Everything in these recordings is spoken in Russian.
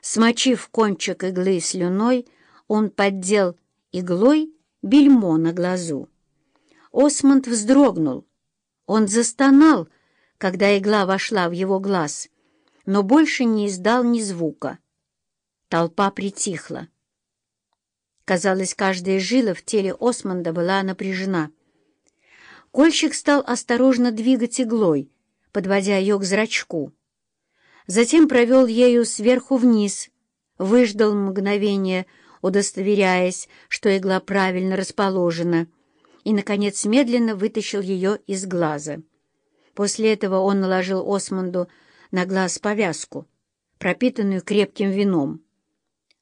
Смочив кончик иглы слюной, он поддел иглой бельмо на глазу. Осмонд вздрогнул. Он застонал, когда игла вошла в его глаз, но больше не издал ни звука. Толпа притихла. Казалось, каждая жила в теле Осмонда была напряжена. Кольщик стал осторожно двигать иглой, подводя ее к зрачку. Затем провел ею сверху вниз, выждал мгновение, удостоверяясь, что игла правильно расположена, и, наконец, медленно вытащил ее из глаза. После этого он наложил Осмонду на глаз повязку, пропитанную крепким вином.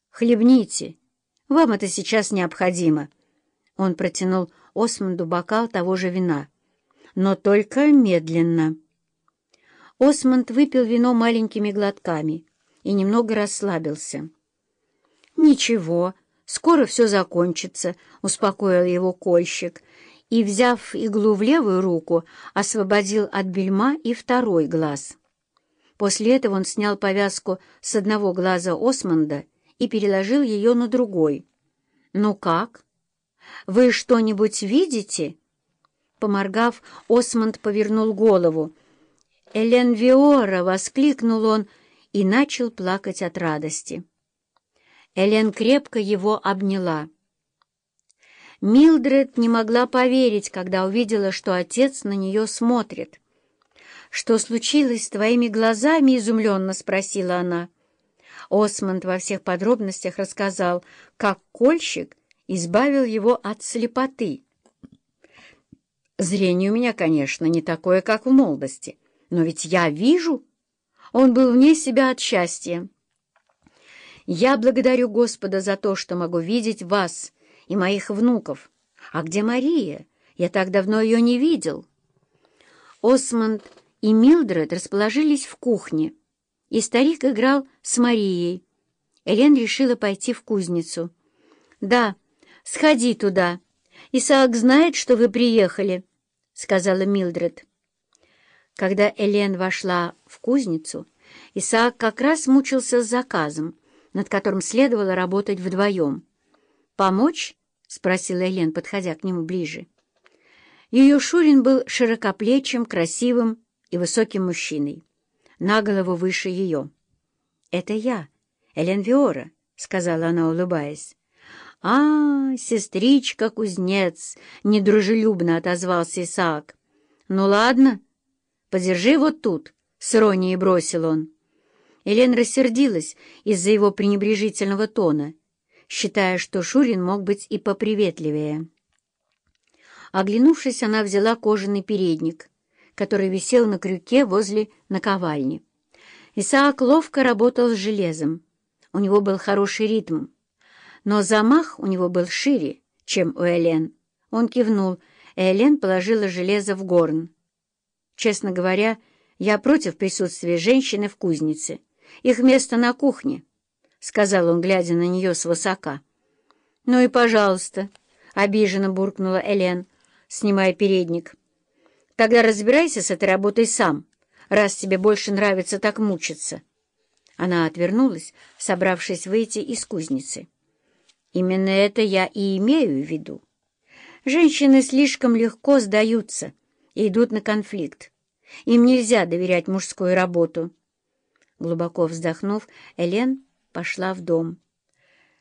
«Хлебните, вам это сейчас необходимо». Он протянул Осмонду бокал того же вина, но только медленно. Осмонд выпил вино маленькими глотками и немного расслабился. «Ничего, скоро все закончится», — успокоил его кольщик, и, взяв иглу в левую руку, освободил от бельма и второй глаз. После этого он снял повязку с одного глаза Осмонда и переложил ее на другой. «Ну как? Вы что-нибудь видите?» Поморгав, Осмонд повернул голову. «Элен Виора!» — воскликнул он и начал плакать от радости. Элен крепко его обняла. Милдред не могла поверить, когда увидела, что отец на нее смотрит. «Что случилось с твоими глазами?» — изумленно спросила она. Осмонд во всех подробностях рассказал, как кольщик избавил его от слепоты. «Зрение у меня, конечно, не такое, как в молодости, но ведь я вижу!» Он был вне себя от счастья. «Я благодарю Господа за то, что могу видеть вас и моих внуков. А где Мария? Я так давно ее не видел». Осмонд и Милдред расположились в кухне, и старик играл с Марией. Элен решила пойти в кузницу. «Да, сходи туда. Исаак знает, что вы приехали», — сказала Милдред. Когда Элен вошла в кузницу, Исаак как раз мучился с заказом, над которым следовало работать вдвоем. «Помочь?» — спросила Элен, подходя к нему ближе. Ее Шурин был широкоплечим, красивым и высоким мужчиной, на голову выше ее. «Это я, Элен Виора», — сказала она, улыбаясь. «А, сестричка-кузнец!» — недружелюбно отозвался Исаак. «Ну ладно, подержи вот тут», — с иронией бросил он. Элен рассердилась из-за его пренебрежительного тона, считая, что Шурин мог быть и поприветливее. Оглянувшись, она взяла кожаный передник, который висел на крюке возле наковальни. Исаак ловко работал с железом. У него был хороший ритм. Но замах у него был шире, чем у Элен. Он кивнул, и Элен положила железо в горн. Честно говоря, я против присутствия женщины в кузнице. Их место на кухне, — сказал он, глядя на нее свысока. — Ну и пожалуйста, — обиженно буркнула Элен, снимая передник. — Тогда разбирайся с этой работой сам, раз тебе больше нравится так мучиться. Она отвернулась, собравшись выйти из кузницы. Именно это я и имею в виду. Женщины слишком легко сдаются и идут на конфликт. Им нельзя доверять мужскую работу. Глубоко вздохнув, Элен пошла в дом.